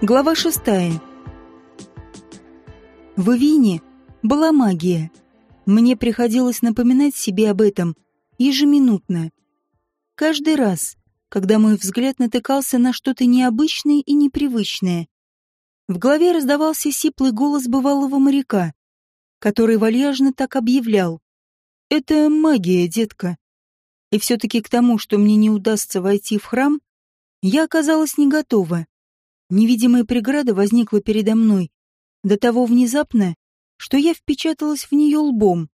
Глава шестая. В Ивине была магия. Мне приходилось напоминать себе об этом ежеминутно. Каждый раз, когда мой взгляд натыкался на что-то необычное и непривычное. В голове раздавался сиплый голос бывалого моряка, который вальяжно так объявлял. «Это магия, детка». И все-таки к тому, что мне не удастся войти в храм, я оказалась не готова. Невидимая преграда возникла передо мной до того внезапно, что я впечаталась в нее лбом.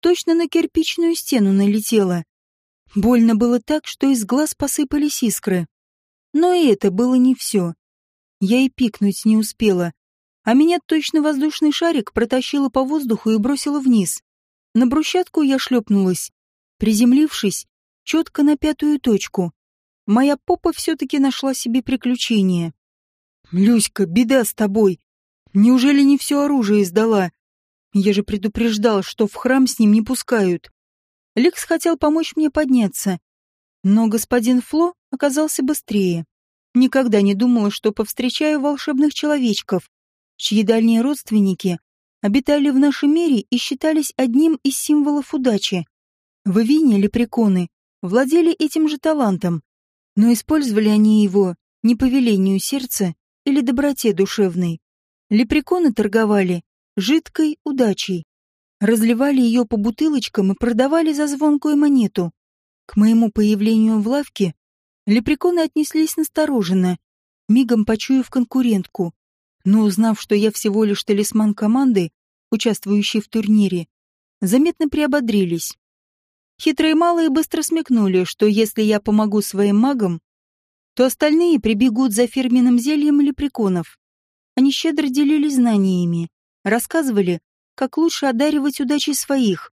Точно на кирпичную стену налетела. Больно было так, что из глаз посыпались искры. Но и это было не все. Я и пикнуть не успела, а меня точно воздушный шарик протащило по воздуху и бросило вниз. На брусчатку я шлепнулась, приземлившись четко на пятую точку. Моя попа все-таки нашла себе приключение. «Люська, беда с тобой! Неужели не все оружие сдала? Я же предупреждал, что в храм с ним не пускают». Лекс хотел помочь мне подняться, но господин Фло оказался быстрее. Никогда не думала, что повстречаю волшебных человечков, чьи дальние родственники обитали в нашем мире и считались одним из символов удачи. В Ивине лепреконы владели этим же талантом, но использовали они его не по велению сердца или доброте душевной. Лепреконы торговали жидкой удачей, разливали ее по бутылочкам и продавали за звонкую монету. К моему появлению в лавке лепреконы отнеслись настороженно, мигом почуяв конкурентку, но узнав, что я всего лишь талисман команды, участвующей в турнире, заметно приободрились. Хитрые малые быстро смекнули, что если я помогу своим магам, то остальные прибегут за фирменным зельем лепреконов. Они щедро делились знаниями, рассказывали, как лучше одаривать удачей своих.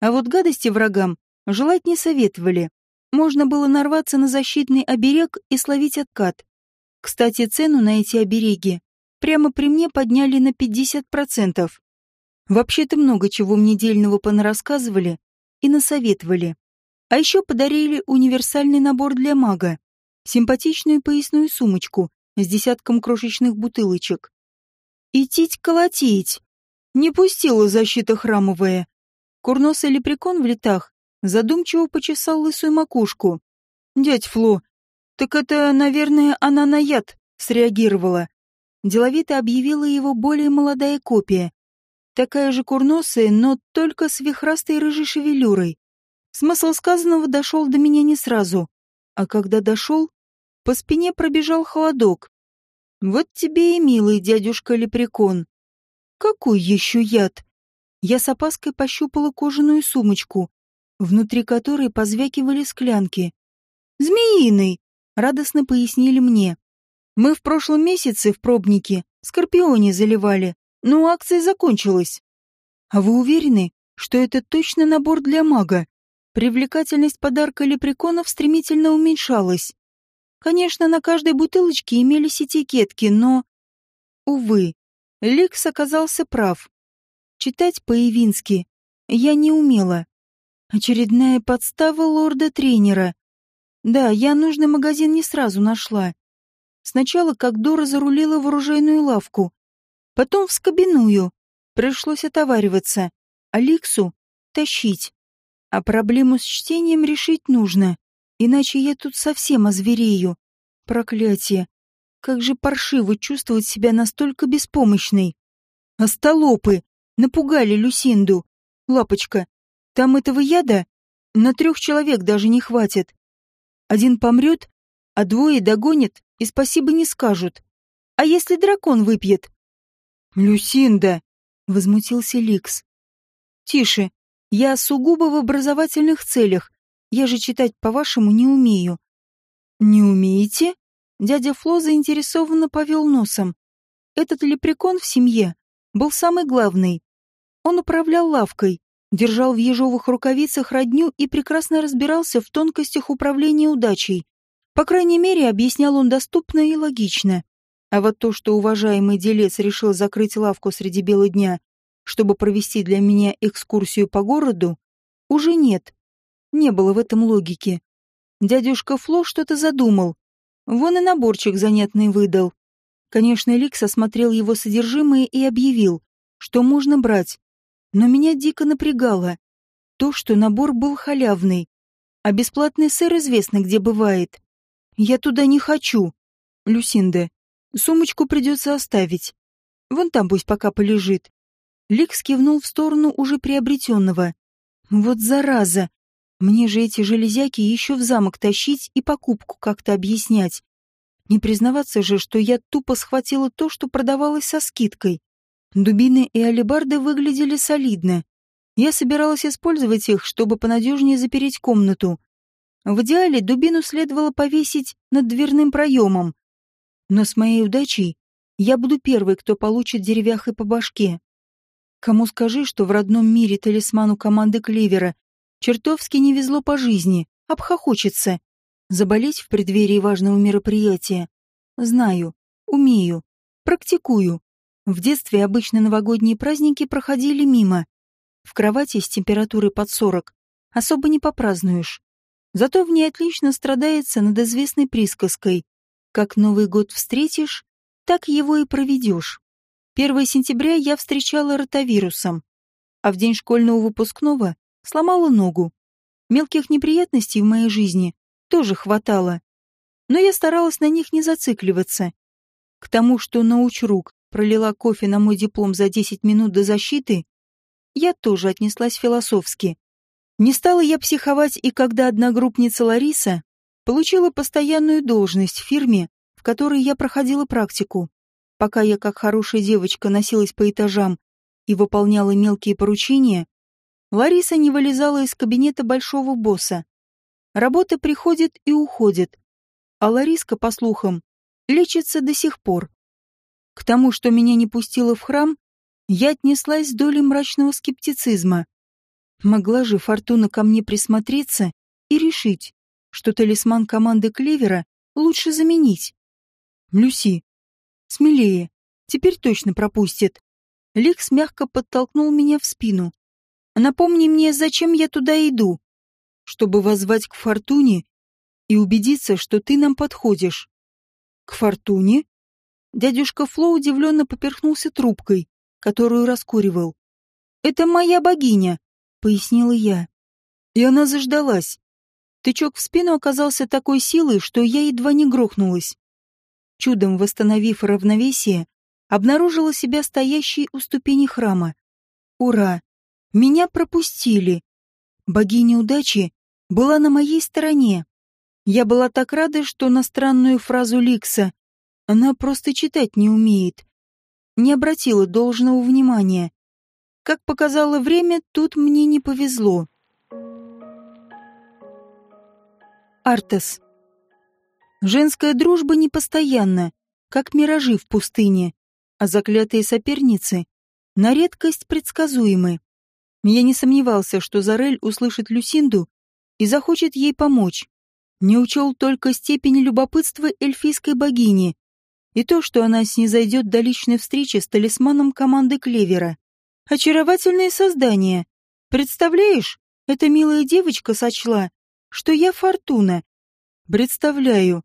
А вот гадости врагам желать не советовали. Можно было нарваться на защитный оберег и словить откат. Кстати, цену на эти обереги прямо при мне подняли на 50%. Вообще-то много чего мне дельного понарассказывали и насоветовали. А еще подарили универсальный набор для мага симпатичную поясную сумочку с десятком крошечных бутылочек. «Идтить-колотить!» Не пустила защита храмовая. Курносый лепрекон в летах задумчиво почесал лысую макушку. «Дядь Фло, так это, наверное, она на яд среагировала». Деловито объявила его более молодая копия. Такая же курносая, но только с вихрастой рыжей шевелюрой. Смысл сказанного дошел до меня не сразу. А когда дошел, по спине пробежал холодок. Вот тебе и милый дядюшка Лепрекон. Какой еще яд? Я с опаской пощупала кожаную сумочку, внутри которой позвякивали склянки. «Змеиный!» — радостно пояснили мне. «Мы в прошлом месяце в пробнике скорпионе заливали, но акция закончилась». «А вы уверены, что это точно набор для мага?» Привлекательность подарка лепреконов стремительно уменьшалась. Конечно, на каждой бутылочке имелись этикетки, но... Увы, Ликс оказался прав. Читать по-ивински я не умела. Очередная подстава лорда-тренера. Да, я нужный магазин не сразу нашла. Сначала, как Дора зарулила в оружейную лавку, потом в скобяную. Пришлось отовариваться, а Ликсу — тащить. А проблему с чтением решить нужно. Иначе я тут совсем озверею. Проклятие. Как же паршиво чувствовать себя настолько беспомощной. Остолопы! Напугали Люсинду. Лапочка, там этого яда на трех человек даже не хватит. Один помрет, а двое догонят и спасибо не скажут. А если дракон выпьет? Люсинда! Возмутился Ликс. Тише. Я сугубо в образовательных целях. Я же читать, по-вашему, не умею. Не умеете? Дядя Фло заинтересованно повел носом. Этот лепрекон в семье был самый главный. Он управлял лавкой, держал в ежовых рукавицах родню и прекрасно разбирался в тонкостях управления удачей. По крайней мере, объяснял он доступно и логично. А вот то, что уважаемый делец решил закрыть лавку среди бела дня, чтобы провести для меня экскурсию по городу, уже нет. Не было в этом логики. Дядюшка Фло что-то задумал. Вон и наборчик занятный выдал. Конечно, Ликс осмотрел его содержимое и объявил, что можно брать. Но меня дико напрягало то, что набор был халявный, а бесплатный сыр известно, где бывает. Я туда не хочу. Люсинда, сумочку придется оставить. Вон там пусть пока полежит. Ликс кивнул в сторону уже приобретенного. Вот зараза! Мне же эти железяки еще в замок тащить и покупку как-то объяснять. Не признаваться же, что я тупо схватила то, что продавалось со скидкой. Дубины и алебарды выглядели солидно. Я собиралась использовать их, чтобы понадежнее запереть комнату. В идеале дубину следовало повесить над дверным проемом. Но с моей удачей я буду первой, кто получит деревяхой по башке. Кому скажи, что в родном мире талисману команды Клевера чертовски не везло по жизни, обхохочется. Заболеть в преддверии важного мероприятия? Знаю, умею, практикую. В детстве обычно новогодние праздники проходили мимо. В кровати с температурой под 40 особо не попразднуешь. Зато в ней отлично страдается над известной присказкой «Как Новый год встретишь, так его и проведешь». 1 сентября я встречала ротавирусом, а в день школьного выпускного сломала ногу. Мелких неприятностей в моей жизни тоже хватало. Но я старалась на них не зацикливаться. К тому, что научрук пролила кофе на мой диплом за 10 минут до защиты, я тоже отнеслась философски. Не стала я психовать и когда одногруппница Лариса получила постоянную должность в фирме, в которой я проходила практику. Пока я, как хорошая девочка, носилась по этажам и выполняла мелкие поручения, Лариса не вылезала из кабинета большого босса. Работа приходит и уходит. А Лариска, по слухам, лечится до сих пор. К тому, что меня не пустило в храм, я отнеслась с долей мрачного скептицизма. Могла же Фортуна ко мне присмотреться и решить, что талисман команды Клевера лучше заменить. Люси, смелее, теперь точно пропустит. Ликс мягко подтолкнул меня в спину. Напомни мне, зачем я туда иду чтобы воззвать к Фортуне и убедиться, что ты нам подходишь. К Фортуне? Дядюшка Фло удивленно поперхнулся трубкой, которую раскуривал. Это моя богиня, пояснила я. И она заждалась. Тычок в спину оказался такой силой, что я едва не грохнулась. Чудом восстановив равновесие, обнаружила себя стоящей у ступени храма. Ура! Меня пропустили. Богиня удачи была на моей стороне. Я была так рада, что на странную фразу Ликса она просто читать не умеет. Не обратила должного внимания. Как показало время, тут мне не повезло. Артес. Женская дружба непостоянна, как миражи в пустыне, а заклятые соперницы на редкость предсказуемы. Я не сомневался, что Зарель услышит Люсинду и захочет ей помочь. Не учел только степень любопытства эльфийской богини и то, что она снизойдет до личной встречи с талисманом команды Клевера. Очаровательное создание. Представляешь, эта милая девочка сочла, что я Фортуна. Представляю.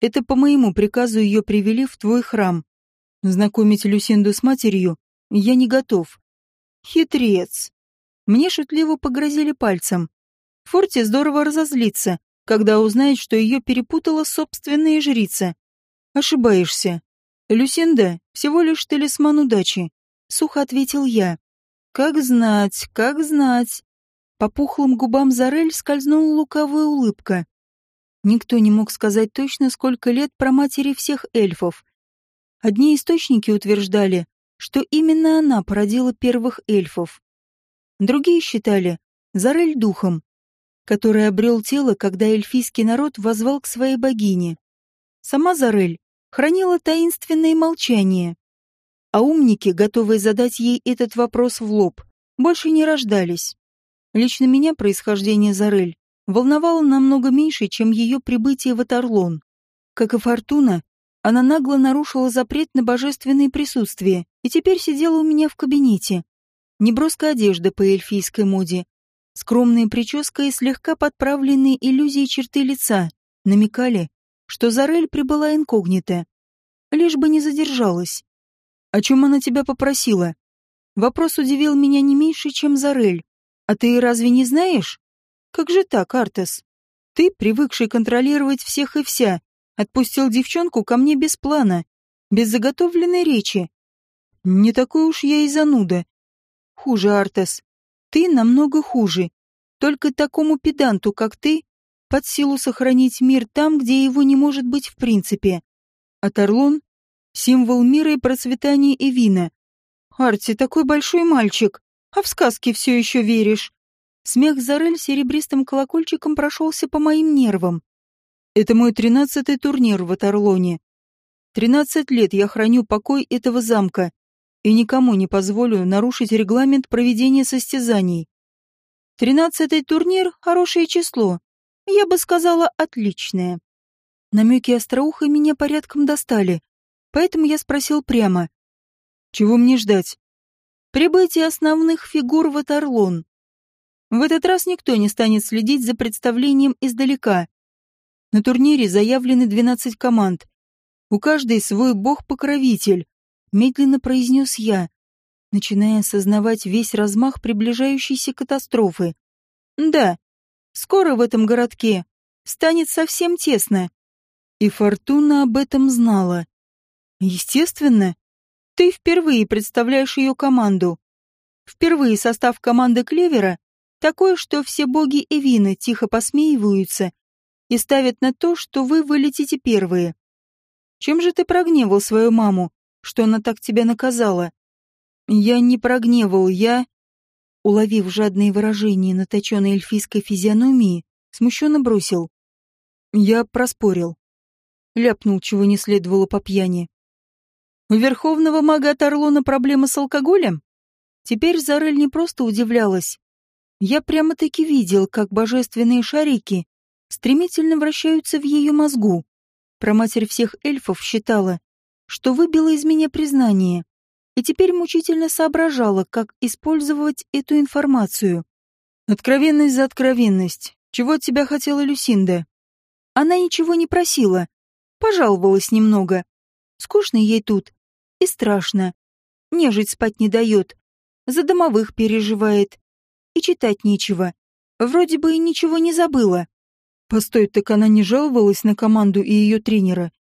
Это по моему приказу ее привели в твой храм. Знакомить Люсинду с матерью я не готов. Хитрец. Мне шутливо погрозили пальцем. Форти здорово разозлится, когда узнает, что ее перепутала собственная жрица. Ошибаешься. Люсинда всего лишь талисман удачи, сухо ответил я. Как знать, как знать. По пухлым губам Зарель скользнула лукавая улыбка. Никто не мог сказать точно, сколько лет про матери всех эльфов. Одни источники утверждали, что именно она породила первых эльфов. Другие считали Зарель духом, который обрел тело, когда эльфийский народ возвал к своей богине. Сама Зарель хранила таинственное молчание, а умники, готовые задать ей этот вопрос в лоб, больше не рождались. Лично меня происхождение Зарель волновало намного меньше, чем ее прибытие в Атарлон. Как и Фортуна, она нагло нарушила запрет на божественное присутствие и теперь сидела у меня в кабинете. Неброская одежда по эльфийской моде, Скромная прическа и слегка подправленные иллюзии черты лица намекали, что Зарель прибыла инкогнито. лишь бы не задержалась. О чем она тебя попросила? Вопрос удивил меня не меньше, чем Зарель. А ты разве не знаешь? Как же так, Артес? Ты, привыкший контролировать всех и вся, отпустил девчонку ко мне без плана, без заготовленной речи. Не такой уж я и зануда. Хуже, Артес. Ты намного хуже. Только такому педанту, как ты, под силу сохранить мир там, где его не может быть в принципе. А Тарлон — символ мира и процветания Эвина. Арти такой большой мальчик, а в сказки все еще веришь. Смех Зарель серебристым колокольчиком прошелся по моим нервам. Это мой тринадцатый турнир в Атарлоне. Тринадцать лет я храню покой этого замка и никому не позволю нарушить регламент проведения состязаний. Тринадцатый турнир — хорошее число. Я бы сказала, отличное. Намеки остроуха меня порядком достали, поэтому я спросил прямо. Чего мне ждать? Прибытие основных фигур в Атарлон. В этот раз никто не станет следить за представлением издалека. На турнире заявлены 12 команд. У каждой свой бог-покровитель, медленно произнес я, начиная осознавать весь размах приближающейся катастрофы. Да, скоро в этом городке станет совсем тесно. И Фортуна об этом знала. Естественно, ты впервые представляешь ее команду. Впервые состав команды Клевера такой, что все боги Эвины тихо посмеиваются и ставят на то, что вы вылетите первые. Чем же ты прогневал свою маму, что она так тебя наказала? Я не прогневал, я... Уловив жадные выражения на точенной эльфийской физиономии, смущенно бросил. Я проспорил. Ляпнул, чего не следовало по пьяни. У верховного мага Тарлона проблема с алкоголем? Теперь Зарель не просто удивлялась. Я прямо-таки видел, как божественные шарики стремительно вращаются в ее мозгу. Проматерь всех эльфов считала, что выбила из меня признание, и теперь мучительно соображала, как использовать эту информацию. Откровенность за откровенность. Чего от тебя хотела Люсинда? Она ничего не просила. Пожаловалась немного. Скучно ей тут и страшно. Нежить спать не дает, за домовых переживает. И читать нечего. Вроде бы и ничего не забыла. Постой, так она не жаловалась на команду и ее тренера?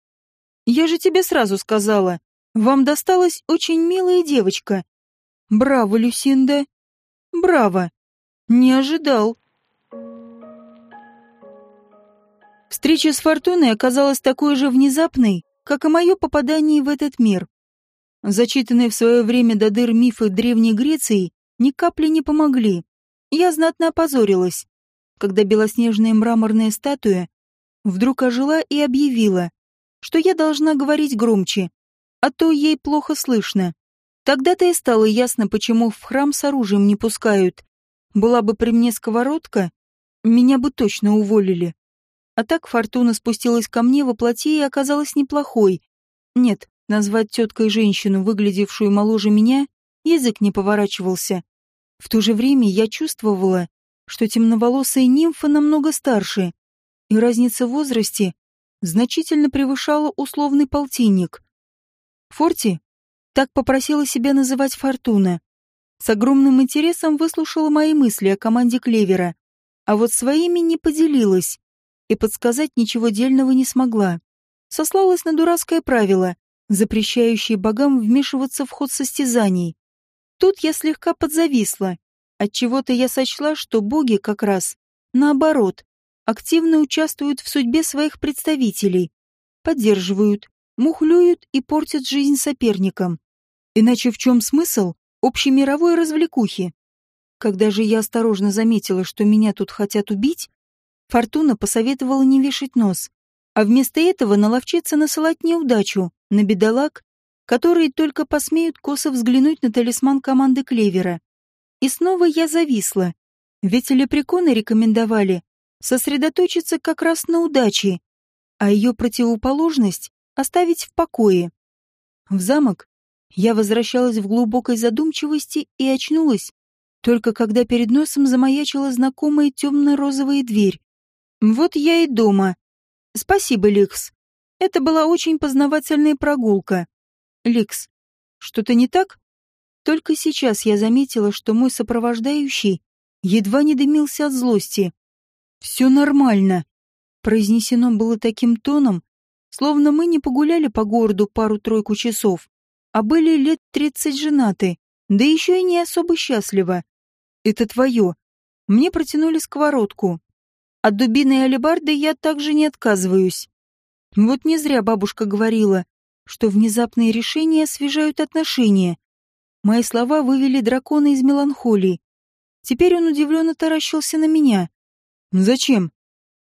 Я же тебе сразу сказала. Вам досталась очень милая девочка. Браво, Люсинда. Браво. Не ожидал. Встреча с Фортуной оказалась такой же внезапной, как и мое попадание в этот мир. Зачитанные в свое время до дыр мифы Древней Греции ни капли не помогли. Я знатно опозорилась, когда белоснежная мраморная статуя вдруг ожила и объявила, что я должна говорить громче, а то ей плохо слышно. Тогда-то и стало ясно, почему в храм с оружием не пускают. Была бы при мне сковородка, меня бы точно уволили. А так Фортуна спустилась ко мне во плоти и оказалась неплохой. Нет, Назвать теткой женщину, выглядевшую моложе меня, язык не поворачивался. В то же время я чувствовала, что темноволосая нимфа намного старше, и разница в возрасте значительно превышала условный полтинник. Форти так попросила себя называть Фортуна. С огромным интересом выслушала мои мысли о команде Клевера, а вот своими не поделилась и подсказать ничего дельного не смогла. Сослалась на дурацкое правило запрещающие богам вмешиваться в ход состязаний. Тут я слегка подзависла. Отчего-то я сочла, что боги как раз, наоборот, активно участвуют в судьбе своих представителей, поддерживают, мухлюют и портят жизнь соперникам. Иначе в чем смысл общемировой развлекухи? Когда же я осторожно заметила, что меня тут хотят убить, Фортуна посоветовала не вешать нос, а вместо этого наловчиться насылать неудачу на бедолаг, которые только посмеют косо взглянуть на талисман команды Клевера. И снова я зависла, ведь лепреконы рекомендовали сосредоточиться как раз на удаче, а ее противоположность оставить в покое. В замок я возвращалась в глубокой задумчивости и очнулась, только когда перед носом замаячила знакомая темно-розовая дверь. Вот я и дома. Спасибо, Ликс. Это была очень познавательная прогулка. Ликс, что-то не так? Только сейчас я заметила, что мой сопровождающий едва не дымился от злости. «Все нормально», — произнесено было таким тоном, словно мы не погуляли по городу пару-тройку часов, а были лет тридцать женаты, да еще и не особо счастливо. «Это твое». Мне протянули сковородку. От дубины и алебарды я также не отказываюсь. Вот не зря бабушка говорила, что внезапные решения освежают отношения. Мои слова вывели дракона из меланхолии. Теперь он удивленно таращился на меня. «Зачем?»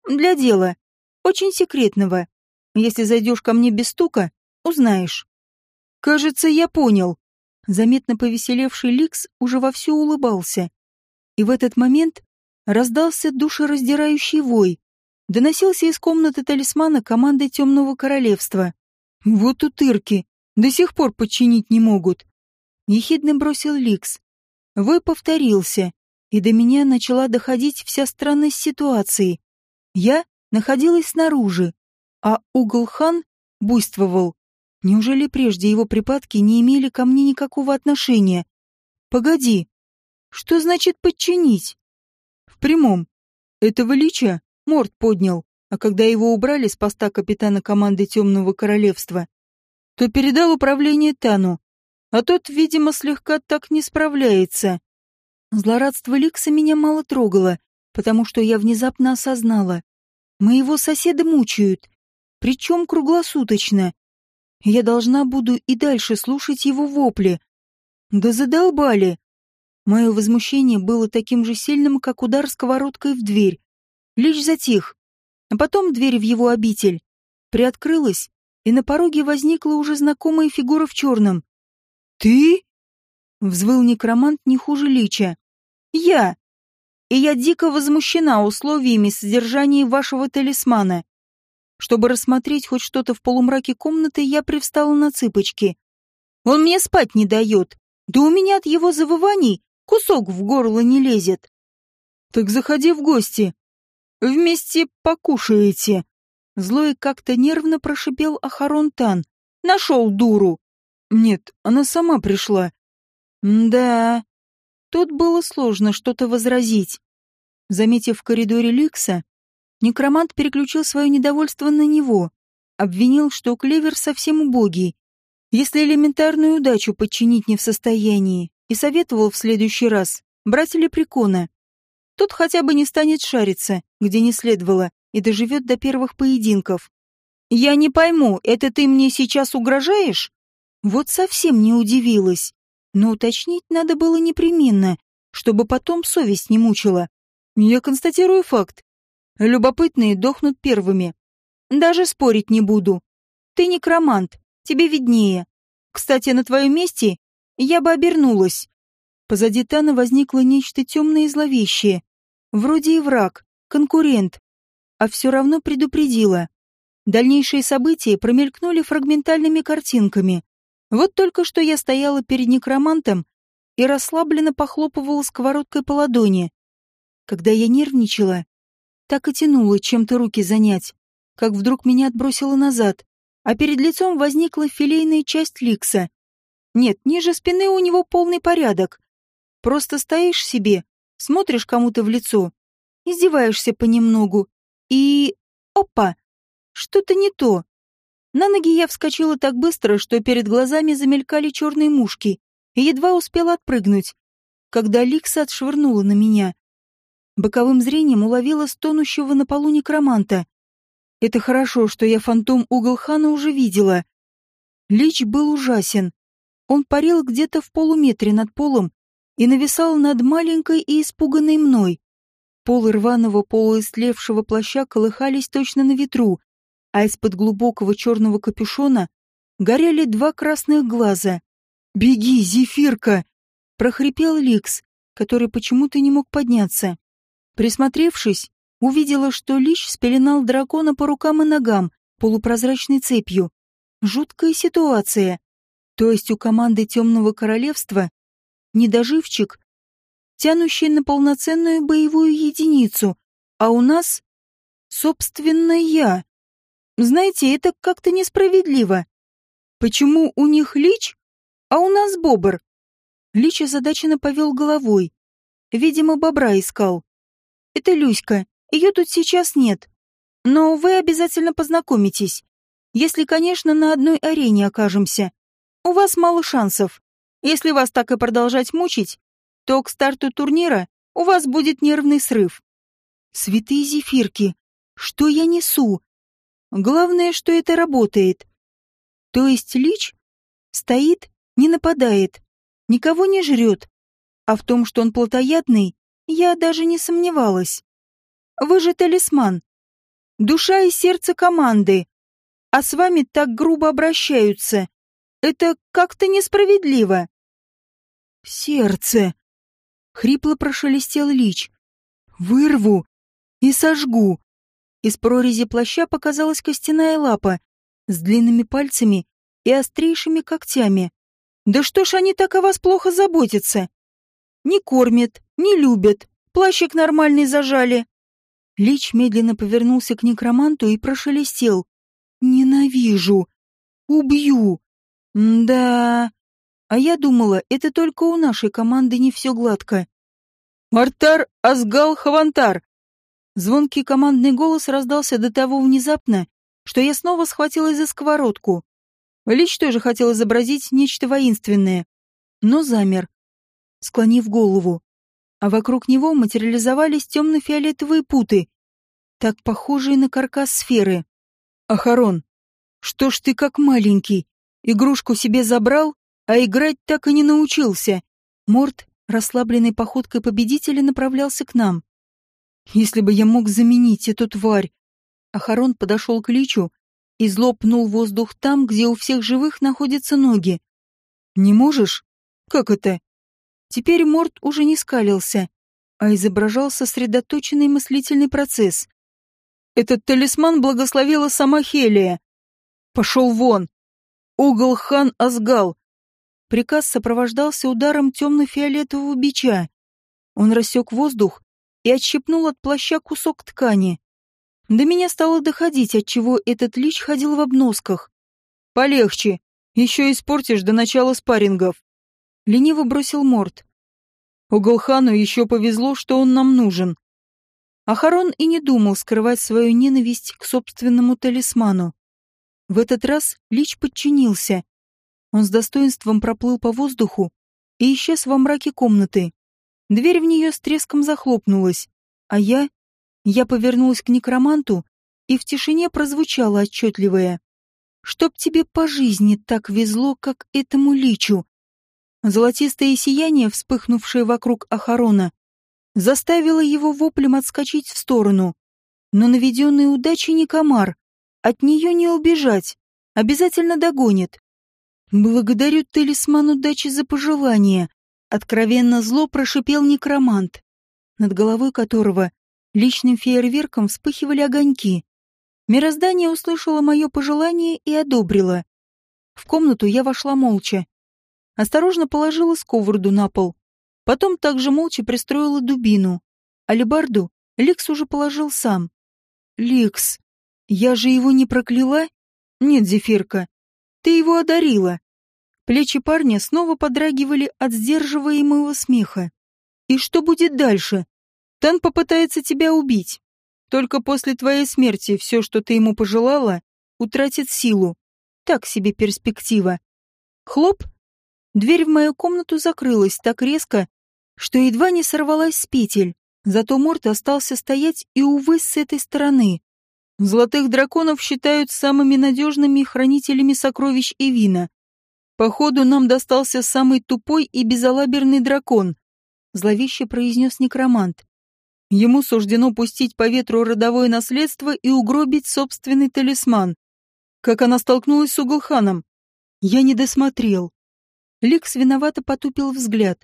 «Для дела. Очень секретного. Если зайдешь ко мне без стука, узнаешь». «Кажется, я понял». Заметно повеселевший Ликс уже вовсю улыбался. И в этот момент раздался душераздирающий вой. Доносился из комнаты талисмана команды Темного Королевства. Вот утырки, до сих пор подчинить не могут. Ехидно бросил Ликс. Вой повторился, и до меня начала доходить вся странность ситуации. Я находилась снаружи, а угол хан буйствовал. Неужели прежде его припадки не имели ко мне никакого отношения? Погоди, что значит подчинить? В прямом. Этого лича Морд поднял, а когда его убрали с поста капитана команды Темного Королевства, то передал управление Тану, а тот, видимо, слегка так не справляется. Злорадство Ликса меня мало трогало, потому что я внезапно осознала. Моего соседа мучают, причем круглосуточно. Я должна буду и дальше слушать его вопли. Да задолбали. Мое возмущение было таким же сильным, как удар сковородкой в дверь. Лишь затих, а потом дверь в его обитель приоткрылась, и на пороге возникла уже знакомая фигура в черном. «Ты?» — взвыл некромант не хуже Лича. Я. И я дико возмущена условиями содержания вашего талисмана. Чтобы рассмотреть хоть что-то в полумраке комнаты, я привстала на цыпочки. Он мне спать не дает. Да у меня от его завываний кусок в горло не лезет. Так заходи в гости. Вместе покушаете. Злой как-то нервно прошипел Ахарон Тан. Нашел дуру. Нет, она сама пришла. да, Тут было сложно что-то возразить. Заметив в коридоре Ликса, некромант переключил свое недовольство на него, обвинил, что Клевер совсем убогий, если элементарную удачу подчинить не в состоянии, и советовал в следующий раз брать лепрекона. Тот хотя бы не станет шариться, где не следовало, и доживет до первых поединков. «Я не пойму, это ты мне сейчас угрожаешь?» Вот совсем не удивилась. Но уточнить надо было непременно, чтобы потом совесть не мучила. Я констатирую факт. Любопытные дохнут первыми. Даже спорить не буду. Ты некромант, тебе виднее. Кстати, на твоем месте я бы обернулась. Позади Тана возникло нечто темное и зловещее. Вроде и враг, конкурент. А все равно предупредила. Дальнейшие события промелькнули фрагментальными картинками. Вот только что я стояла перед некромантом и расслабленно похлопывала сковородкой по ладони. Когда я нервничала, так и тянула чем-то руки занять, как вдруг меня отбросило назад, а перед лицом возникла филейная часть ликса. Нет, ниже спины у него полный порядок. Просто стоишь себе, смотришь кому-то в лицо, издеваешься понемногу и... Опа! Что-то не то. На ноги я вскочила так быстро, что перед глазами замелькали черные мушки, и едва успела отпрыгнуть, когда Ликса отшвырнула на меня. Боковым зрением уловила стонущего на полу некроманта. Это хорошо, что я фантом Уголхана уже видела. Лич был ужасен. Он парил где-то в полуметре над полом и нависал над маленькой и испуганной мной. Полы рваного полуистлевшего плаща колыхались точно на ветру, а из-под глубокого черного капюшона горели два красных глаза. «Беги, Зефирка!» — прохрипел Ликс, который почему-то не мог подняться. Присмотревшись, увидела, что Лич спеленал дракона по рукам и ногам полупрозрачной цепью. Жуткая ситуация. То есть у команды Темного Королевства недоживчик, тянущий на полноценную боевую единицу, а у нас, собственно, я. Знаете, это как-то несправедливо. Почему у них лич, а у нас бобр? Лич озадаченно повел головой. Видимо, бобра искал. Это Люська, ее тут сейчас нет. Но вы обязательно познакомитесь. Если, конечно, на одной арене окажемся. У вас мало шансов. Если вас так и продолжать мучить, то к старту турнира у вас будет нервный срыв. Святые зефирки, что я несу? Главное, что это работает. То есть Лич стоит, не нападает, никого не жрет. А в том, что он плотоядный, я даже не сомневалась. Вы же талисман. Душа и сердце команды. А с вами так грубо обращаются. Это как-то несправедливо. Сердце. Хрипло прошелестел Лич. Вырву и сожгу. Из прорези плаща показалась костяная лапа с длинными пальцами и острейшими когтями. Да что ж они так о вас плохо заботятся? Не кормят, не любят, плащик нормальный зажали. Лич медленно повернулся к некроманту и прошелестел. «Ненавижу! Убью! да. А я думала, это только у нашей команды не все гладко. «Мартар Асгал Хавантар!» Звонкий командный голос раздался до того внезапно, что я снова схватилась за сковородку. Лич тоже хотел изобразить нечто воинственное, но замер, склонив голову. А вокруг него материализовались темно-фиолетовые путы, так похожие на каркас сферы. «Ахарон, что ж ты как маленький? Игрушку себе забрал, а играть так и не научился?» Морт, расслабленной походкой победителя, направлялся к нам. Если бы я мог заменить эту тварь. Ахарон подошел к Личу и зло пнул воздух там, где у всех живых находятся ноги. Не можешь? Как это? Теперь Морт уже не скалился, а изображал сосредоточенный мыслительный процесс. Этот талисман благословила сама Хелия. Пошел вон! Угол хан Асгал. Приказ сопровождался ударом темно-фиолетового бича. Он рассек воздух и отщипнул от плаща кусок ткани. До меня стало доходить, отчего этот лич ходил в обносках. «Полегче, еще испортишь до начала спаррингов», — лениво бросил Морд. Уголхану еще повезло, что он нам нужен. Ахарон и не думал скрывать свою ненависть к собственному талисману. В этот раз Лич подчинился. Он с достоинством проплыл по воздуху и исчез во мраке комнаты. Дверь в нее с треском захлопнулась, а я... Я повернулась к некроманту, и в тишине прозвучало отчетливое. «Чтоб тебе по жизни так везло, как этому личу!» Золотистое сияние, вспыхнувшее вокруг Ахарона, заставило его воплем отскочить в сторону. Но наведенной удачи не комар. От нее не убежать. Обязательно догонит. «Благодарю талисман удачи за пожелание», Откровенно зло прошипел некромант, над головой которого личным фейерверком вспыхивали огоньки. Мироздание услышало мое пожелание и одобрило. В комнату я вошла молча. Осторожно положила сковороду на пол. Потом также молча пристроила дубину. Алибарду Ликс уже положил сам. «Ликс, я же его не прокляла?» «Нет, Зефирка, ты его одарила. Плечи парня снова подрагивали от сдерживаемого смеха. «И что будет дальше? Тан попытается тебя убить. Только после твоей смерти все, что ты ему пожелала, утратит силу. Так себе перспектива. Хлоп! Дверь в мою комнату закрылась так резко, что едва не сорвалась с петель. Зато Морт остался стоять и, увы, с этой стороны. Золотых драконов считают самыми надежными хранителями сокровищ и вина. Походу, нам достался самый тупой и безалаберный дракон, зловеще произнес некромант. Ему суждено пустить по ветру родовое наследство и угробить собственный талисман. Как она столкнулась с Уголханом? Я не досмотрел. Ликс виновато потупил взгляд.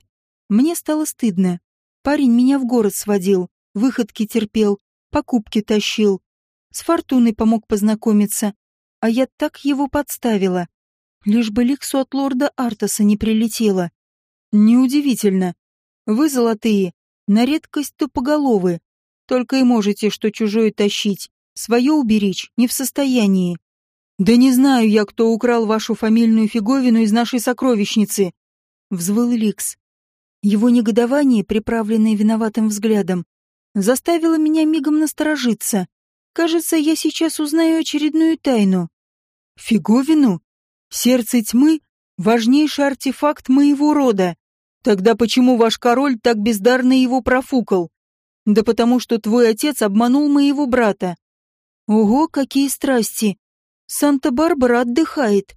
Мне стало стыдно. Парень меня в город сводил, выходки терпел, покупки тащил. С Фортуной помог познакомиться, а я так его подставила. Лишь бы Ликсу от лорда Артаса не прилетело. Неудивительно. Вы, золотые, на редкость тупоголовы. Только и можете что чужое тащить, свое уберечь не в состоянии. «Да не знаю я, кто украл вашу фамильную фиговину из нашей сокровищницы», — взвыл Ликс. Его негодование, приправленное виноватым взглядом, заставило меня мигом насторожиться. Кажется, я сейчас узнаю очередную тайну. Фиговину? Сердце тьмы — важнейший артефакт моего рода. Тогда почему ваш король так бездарно его профукал? Да потому что твой отец обманул моего брата. Ого, какие страсти! Санта-Барбара отдыхает.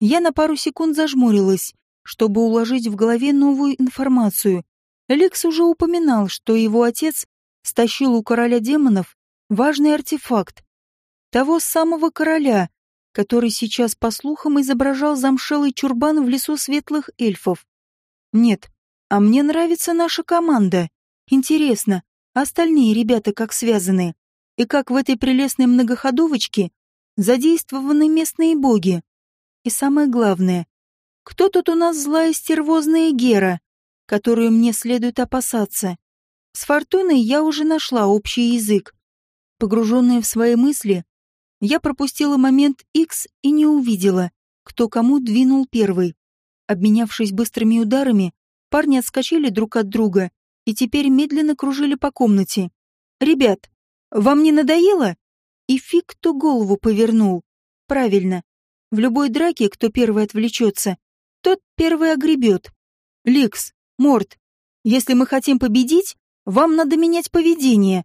Я на пару секунд зажмурилась, чтобы уложить в голове новую информацию. Лекс уже упоминал, что его отец стащил у короля демонов важный артефакт. Того самого короля, который сейчас, по слухам, изображал замшелый чурбан в лесу светлых эльфов. Нет, а мне нравится наша команда. Интересно, остальные ребята как связаны? И как в этой прелестной многоходовочке задействованы местные боги? И самое главное, кто тут у нас злая стервозная Гера, которую мне следует опасаться? С Фортуной я уже нашла общий язык. Погруженная в свои мысли, я пропустила момент X и не увидела, кто кому двинул первый. Обменявшись быстрыми ударами, парни отскочили друг от друга и теперь медленно кружили по комнате. «Ребят, вам не надоело?» И фиг кто голову повернул. Правильно. В любой драке, кто первый отвлечется, тот первый огребет. Ликс, Морт, если мы хотим победить, вам надо менять поведение.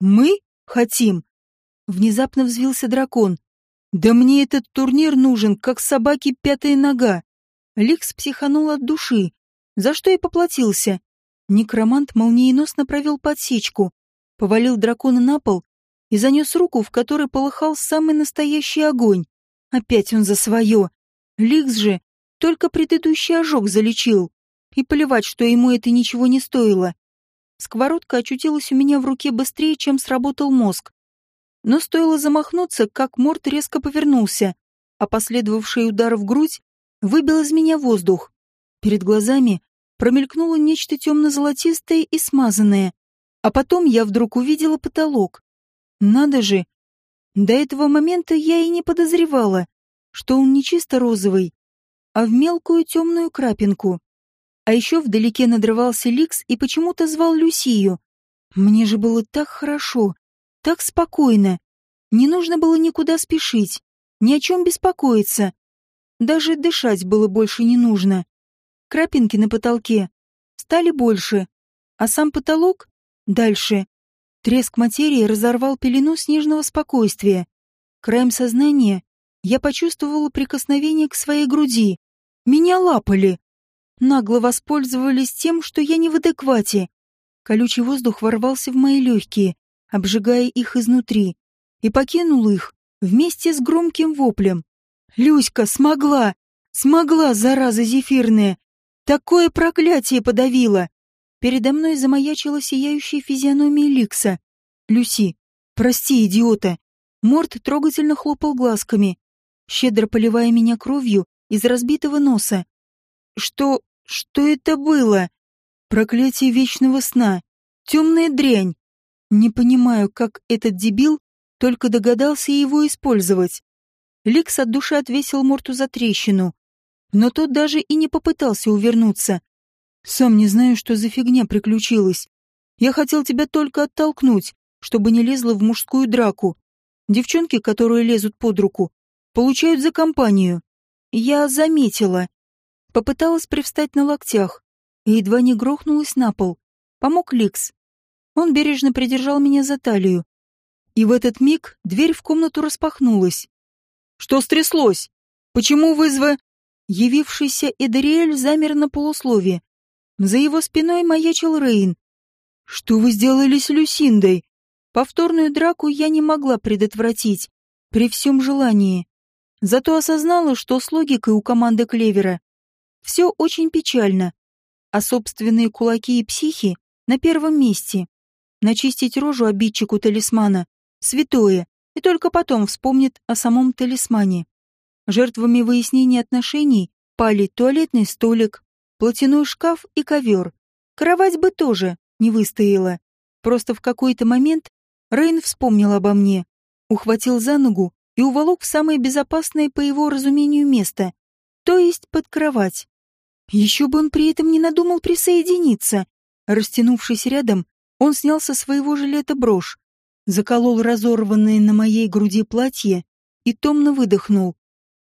Мы хотим. Внезапно взвился дракон. Да мне этот турнир нужен, как собаке пятая нога. Ликс психанул от души, за что и поплатился. Некромант молниеносно провел подсечку, повалил дракона на пол и занес руку, в которой полыхал самый настоящий огонь. Опять он за свое. Ликс же только предыдущий ожог залечил. И плевать, что ему это ничего не стоило. Сковородка очутилась у меня в руке быстрее, чем сработал мозг. Но стоило замахнуться, как Морт резко повернулся, а последовавший удар в грудь выбил из меня воздух. Перед глазами промелькнуло нечто темно-золотистое и смазанное, а потом я вдруг увидела потолок. Надо же! До этого момента я и не подозревала, что он не чисто розовый, а в мелкую темную крапинку. А еще вдалеке надрывался Ликс и почему-то звал Люсию. Мне же было так хорошо, так спокойно. Не нужно было никуда спешить, ни о чем беспокоиться. Даже дышать было больше не нужно. Крапинки на потолке стали больше, а сам потолок — дальше. Треск материи разорвал пелену снежного спокойствия. Краем сознания я почувствовала прикосновение к своей груди. Меня лапали. Нагло воспользовались тем, что я не в адеквате. Колючий воздух ворвался в мои легкие, обжигая их изнутри, и покинул их вместе с громким воплем. Люська смогла! Смогла, зараза зефирная! Такое проклятие подавила! Передо мной замаячила сияющая физиономия Ликса. Люси, прости, идиота. Морт трогательно хлопал глазками, щедро поливая меня кровью из разбитого носа. Что... что это было? Проклятие вечного сна. Темная дрянь. Не понимаю, как этот дебил только догадался его использовать. Ликс от души отвесил Морту за трещину. Но тот даже и не попытался увернуться. «Сам не знаю, что за фигня приключилась. Я хотел тебя только оттолкнуть, чтобы не лезла в мужскую драку. Девчонки, которые лезут под руку, получают за компанию. Я заметила. Попыталась привстать на локтях и едва не грохнулась на пол. Помог Ликс. Он бережно придержал меня за талию. И в этот миг дверь в комнату распахнулась. Что стряслось? Почему вызва...» Явившийся Эдериэль замер на полуслове. За его спиной маячил Рейн. «Что вы сделали с Люсиндой?» Повторную драку я не могла предотвратить, при всем желании. Зато осознала, что с логикой у команды Клевера все очень печально, а собственные кулаки и психи на первом месте. Начистить рожу обидчику талисмана — святое, и только потом вспомнит о самом талисмане. Жертвами выяснения отношений пали туалетный столик, платяной шкаф и ковер. Кровать бы тоже не выстояла. Просто в какой-то момент Рейн вспомнил обо мне, ухватил за ногу и уволок в самое безопасное, по его разумению, место, то есть под кровать. Еще бы он при этом не надумал присоединиться. Растянувшись рядом, он снял со своего жилета брошь, заколол разорванное на моей груди платье и томно выдохнул.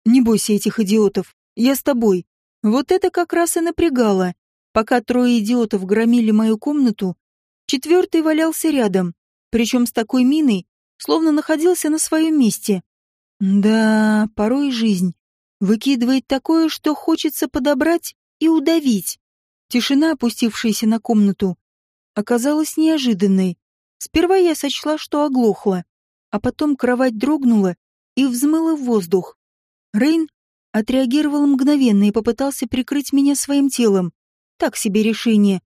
«Не бойся этих идиотов, я с тобой». Вот это как раз и напрягало. Пока трое идиотов громили мою комнату, четвертый валялся рядом, причем с такой миной, словно находился на своем месте. Да, порой жизнь выкидывает такое, что хочется подобрать и удавить. Тишина, опустившаяся на комнату, оказалась неожиданной. Сперва я сочла, что оглохла, а потом кровать дрогнула и взмыла в воздух. Рейн отреагировал мгновенно и попытался прикрыть меня своим телом. Так себе решение.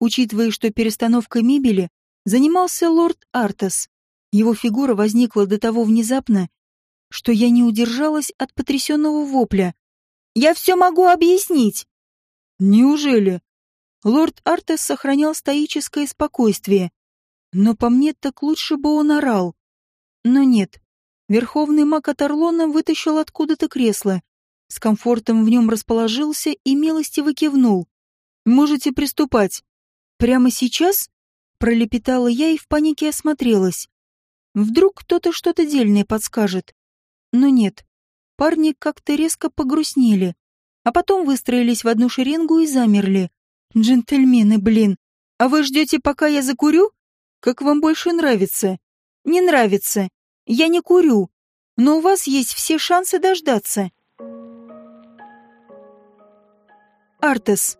Учитывая, что перестановкой мебели занимался лорд Артас. Его фигура возникла до того внезапно, что я не удержалась от потрясенного вопля. «Я все могу объяснить!» «Неужели?» Лорд Артес сохранял стоическое спокойствие. Но по мне так лучше бы он орал. Но нет. Верховный маг от вытащил откуда-то кресло с комфортом в нем расположился и милостиво кивнул. «Можете приступать». «Прямо сейчас?» — пролепетала я и в панике осмотрелась. Вдруг кто-то что-то дельное подскажет. Но нет. Парни как-то резко погрустнели, а потом выстроились в одну шеренгу и замерли. «Джентльмены, блин! А вы ждете, пока я закурю? Как вам больше нравится?» «Не нравится. Я не курю. Но у вас есть все шансы дождаться». Артес.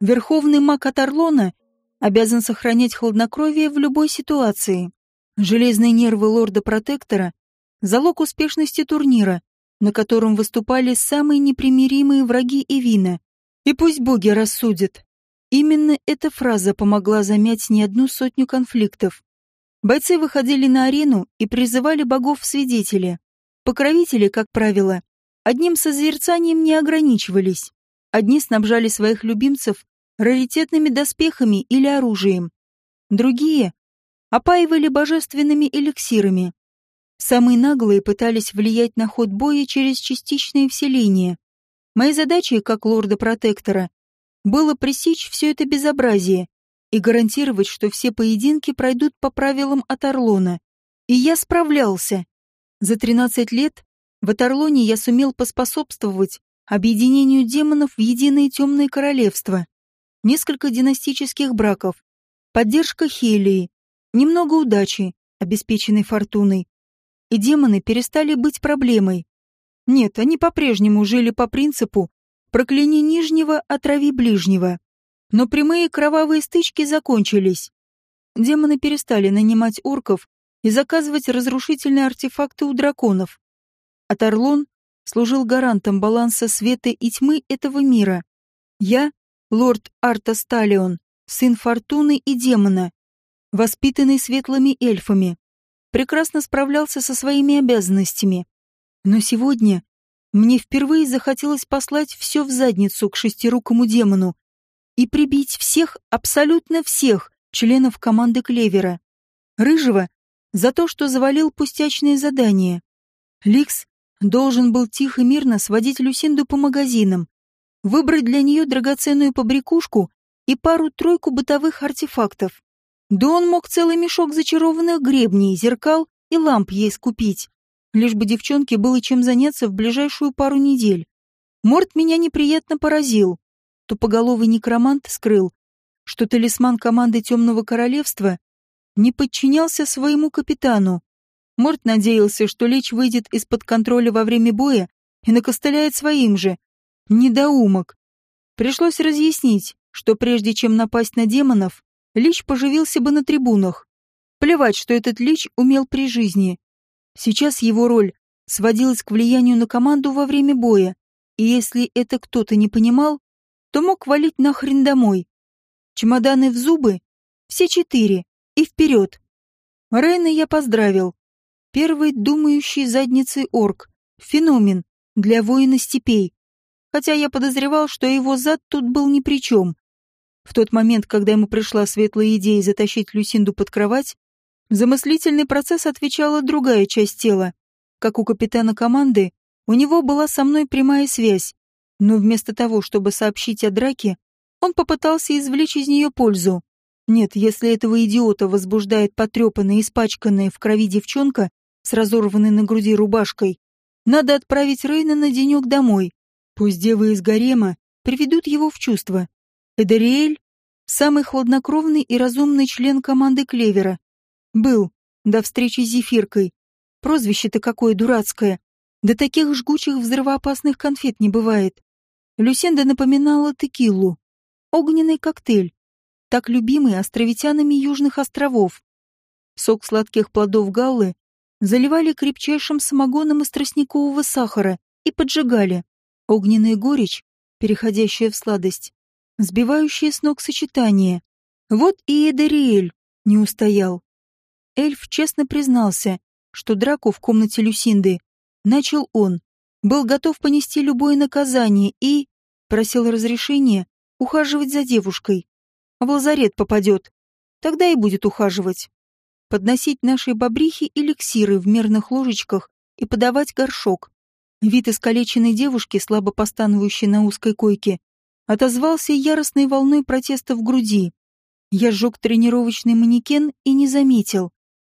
Верховный маг от Орлона обязан сохранять хладнокровие в любой ситуации. Железные нервы лорда-протектора — залог успешности турнира, на котором выступали самые непримиримые враги Эвина. И пусть боги рассудят. Именно эта фраза помогла замять не одну сотню конфликтов. Бойцы выходили на арену и призывали богов в свидетели. Покровители, как правило, одним созерцанием не ограничивались. Одни снабжали своих любимцев раритетными доспехами или оружием. Другие опаивали божественными эликсирами. Самые наглые пытались влиять на ход боя через частичное вселение. Моей задачей, как лорда-протектора, было пресечь все это безобразие и гарантировать, что все поединки пройдут по правилам от Орлона. И я справлялся. За 13 лет в Аторлоне я сумел поспособствовать объединению демонов в единое темное королевство, несколько династических браков, поддержка Хелии, немного удачи, обеспеченной фортуной. И демоны перестали быть проблемой. Нет, они по-прежнему жили по принципу «прокляни нижнего, отрави ближнего». Но прямые кровавые стычки закончились. Демоны перестали нанимать орков и заказывать разрушительные артефакты у драконов. А Тарлон служил гарантом баланса света и тьмы этого мира. Я, лорд Арта Сталион, сын Фортуны и демона, воспитанный светлыми эльфами, прекрасно справлялся со своими обязанностями. Но сегодня мне впервые захотелось послать все в задницу к шестирукому демону и прибить всех, абсолютно всех, членов команды Клевера. Рыжего за то, что завалил пустячное задание. Ликс должен был тихо и мирно сводить Люсинду по магазинам, выбрать для нее драгоценную побрякушку и пару-тройку бытовых артефактов. Да он мог целый мешок зачарованных гребней, зеркал и ламп ей скупить, лишь бы девчонке было чем заняться в ближайшую пару недель. Морд меня неприятно поразил. Тупоголовый некромант скрыл, что талисман команды Темного Королевства не подчинялся своему капитану, Морт надеялся, что Лич выйдет из-под контроля во время боя и накостыляет своим же. Недоумок. Пришлось разъяснить, что прежде чем напасть на демонов, Лич поживился бы на трибунах. Плевать, что этот Лич умел при жизни. Сейчас его роль сводилась к влиянию на команду во время боя, и если это кто-то не понимал, то мог валить нахрен домой. Чемоданы в зубы, все четыре, и вперед. Рейна я поздравил. Первый думающий задницей орк. Феномен для воина степей. Хотя я подозревал, что его зад тут был ни при чем. В тот момент, когда ему пришла светлая идея затащить Люсинду под кровать, За мыслительный процесс отвечала другая часть тела. Как у капитана команды, у него была со мной прямая связь, но вместо того, чтобы сообщить о драке, он попытался извлечь из нее пользу. Нет, если этого идиота возбуждает потрепанная, испачканная в крови девчонка с разорванной на груди рубашкой, надо отправить Рейна на денек домой. Пусть девы из гарема приведут его в чувство. Эдариэль — самый хладнокровный и разумный член команды Клевера. Был, до встречи с Зефиркой. Прозвище-то какое дурацкое. Да таких жгучих взрывоопасных конфет не бывает. Люсенда напоминала текилу. Огненный коктейль, так любимый островитянами Южных островов. Сок сладких плодов галлы заливали крепчайшим самогоном из тростникового сахара и поджигали. Огненная горечь, переходящая в сладость, сбивающая с ног сочетание. Вот и Эдариэль не устоял. Эльф честно признался, что драку в комнате Люсинды начал он, был готов понести любое наказание и просил разрешения ухаживать за девушкой. В лазарет попадет, тогда и будет ухаживать подносить нашей бобрихе эликсиры в мерных ложечках и подавать горшок. Вид искалеченной девушки, слабо постановающей на узкой койке, отозвался яростной волной протеста в груди. Я сжег тренировочный манекен и не заметил.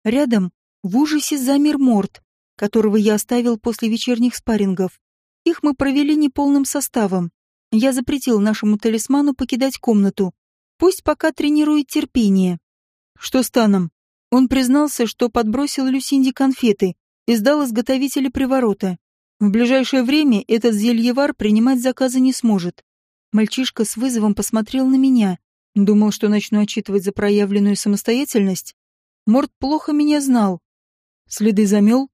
Рядом в ужасе замер морд, которого я оставил после вечерних спаррингов. Их мы провели неполным составом. Я запретил нашему талисману покидать комнату. Пусть пока тренирует терпение. Что с Таном? Он признался, что подбросил Люсинде конфеты и сдал изготовителя приворота. В ближайшее время этот зельевар принимать заказы не сможет. Мальчишка с вызовом посмотрел на меня. Думал, что начну отчитывать за проявленную самостоятельность. Морд плохо меня знал. Следы замел?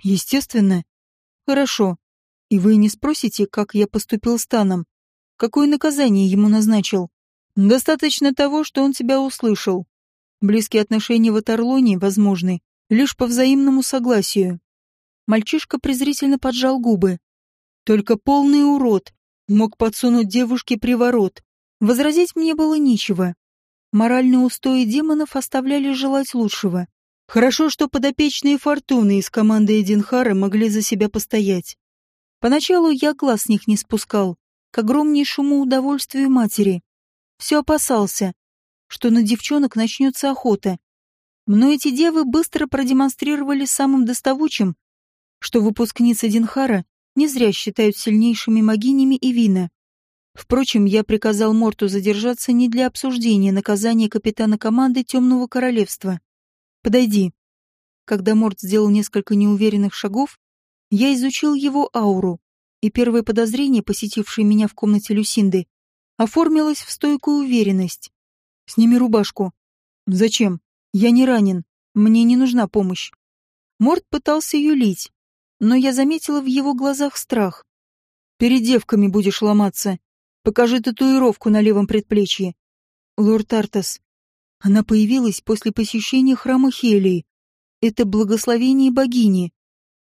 Естественно. Хорошо. И вы не спросите, как я поступил с Таном? Какое наказание ему назначил? Достаточно того, что он тебя услышал. Близкие отношения в Атарлоне возможны лишь по взаимному согласию. Мальчишка презрительно поджал губы. Только полный урод мог подсунуть девушке приворот. Возразить мне было нечего. Моральные устои демонов оставляли желать лучшего. Хорошо, что подопечные Фортуны из команды Эдинхара могли за себя постоять. Поначалу я глаз с них не спускал, к огромнейшему удовольствию матери. Все опасался, что на девчонок начнется охота. Но эти девы быстро продемонстрировали самым доставучим, что выпускницы Динхара не зря считают сильнейшими могинями и вина. Впрочем, я приказал Морту задержаться не для обсуждения наказания капитана команды Темного Королевства. «Подойди». Когда Морт сделал несколько неуверенных шагов, я изучил его ауру, и первое подозрение, посетившее меня в комнате Люсинды, оформилось в стойкую уверенность. Сними рубашку. Зачем? Я не ранен. Мне не нужна помощь. Морд пытался юлить, но я заметила в его глазах страх. Перед девками будешь ломаться. Покажи татуировку на левом предплечье. Лорд Артас. Она появилась после посещения храма Хелии. Это благословение богини.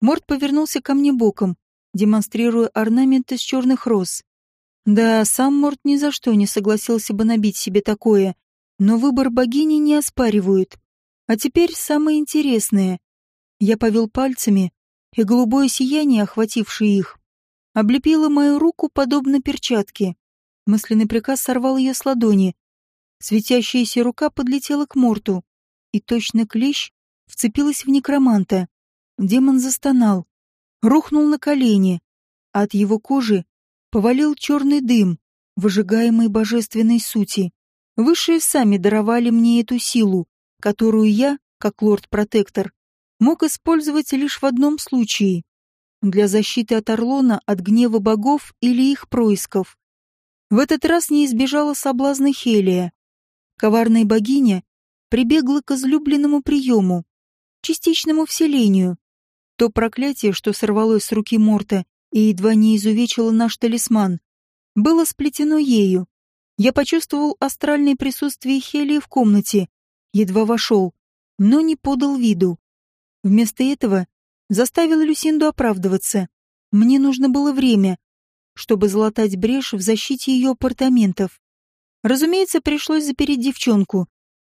Морд повернулся ко мне боком, демонстрируя орнамент из черных роз. Да, сам Морт ни за что не согласился бы набить себе такое, но выбор богини не оспаривают. А теперь самое интересное. Я повел пальцами, и голубое сияние, охватившее их, облепило мою руку подобно перчатке. Мысленный приказ сорвал ее с ладони. Светящаяся рука подлетела к Морту, и точно клещ вцепилась в некроманта. Демон застонал, рухнул на колени, а от его кожи повалил черный дым, выжигаемый божественной сути. Высшие сами даровали мне эту силу, которую я, как лорд-протектор, мог использовать лишь в одном случае — для защиты от Орлона от гнева богов или их происков. В этот раз не избежала соблазна Хелия. Коварная богиня прибегла к излюбленному приему, частичному вселению. То проклятие, что сорвалось с руки Морта и едва не изувечило наш талисман, было сплетено ею. Я почувствовал астральное присутствие Хелии в комнате, едва вошел, но не подал виду. Вместо этого заставил Люсинду оправдываться. Мне нужно было время, чтобы залатать брешь в защите ее апартаментов. Разумеется, пришлось запереть девчонку.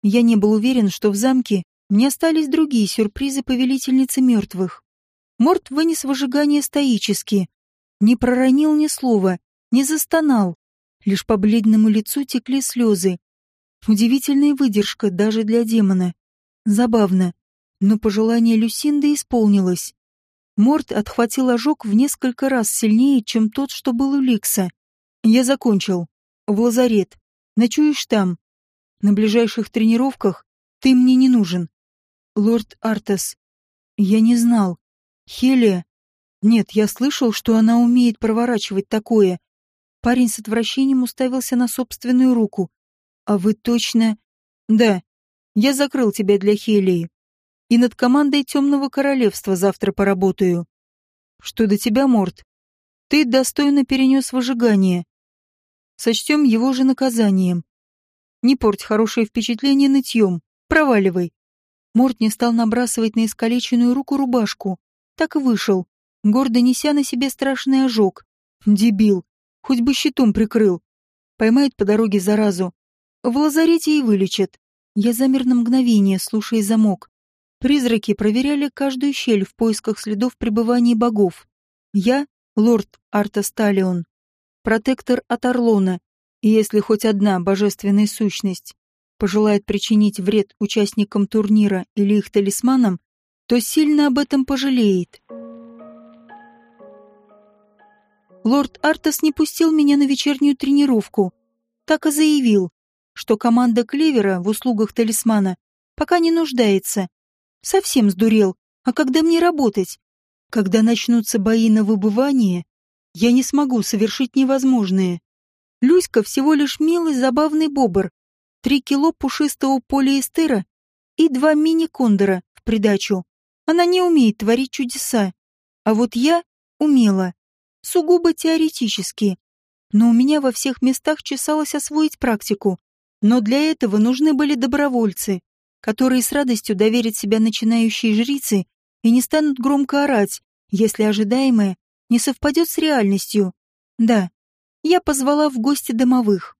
Я не был уверен, что в замке мне остались другие сюрпризы повелительницы мертвых. Морт вынес выжигание стоически, не проронил ни слова, не застонал. Лишь по бледному лицу текли слезы. Удивительная выдержка даже для демона. Забавно, но пожелание Люсинды исполнилось. Морт отхватил ожог в несколько раз сильнее, чем тот, что был у Ликса. Я закончил. В лазарет. Ночуешь там. На ближайших тренировках ты мне не нужен. Лорд Артас. Я не знал. Хелия. Нет, я слышал, что она умеет проворачивать такое. Парень с отвращением уставился на собственную руку. А вы точно... Да. Я закрыл тебя для Хелии и над командой Темного Королевства завтра поработаю. Что до тебя, Морт, ты достойно перенес выжигание. Сочтем его же наказанием. Не порть хорошее впечатление нытьем. Проваливай. Морт не стал набрасывать на искалеченную руку рубашку. Так и вышел, гордо неся на себе страшный ожог. Дебил. Хоть бы щитом прикрыл. Поймает по дороге заразу. В лазарете и вылечат. Я замер на мгновение, слушая замок. Призраки проверяли каждую щель в поисках следов пребывания богов. Я — лорд Артасталион, протектор от Орлона, и если хоть одна божественная сущность пожелает причинить вред участникам турнира или их талисманам, то сильно об этом пожалеет. Лорд Артас не пустил меня на вечернюю тренировку, так и заявил, что команда Клевера в услугах талисмана пока не нуждается, Совсем сдурел. А когда мне работать? Когда начнутся бои на выбывание, я не смогу совершить невозможное. Люська всего лишь милый забавный бобр, три кило пушистого полиэстера и два мини-кондора в придачу. Она не умеет творить чудеса. А вот я умела. Сугубо теоретически. Но у меня во всех местах чесалось освоить практику. Но для этого нужны были добровольцы которые с радостью доверят себя начинающей жрице и не станут громко орать, если ожидаемое не совпадет с реальностью. Да, я позвала в гости домовых.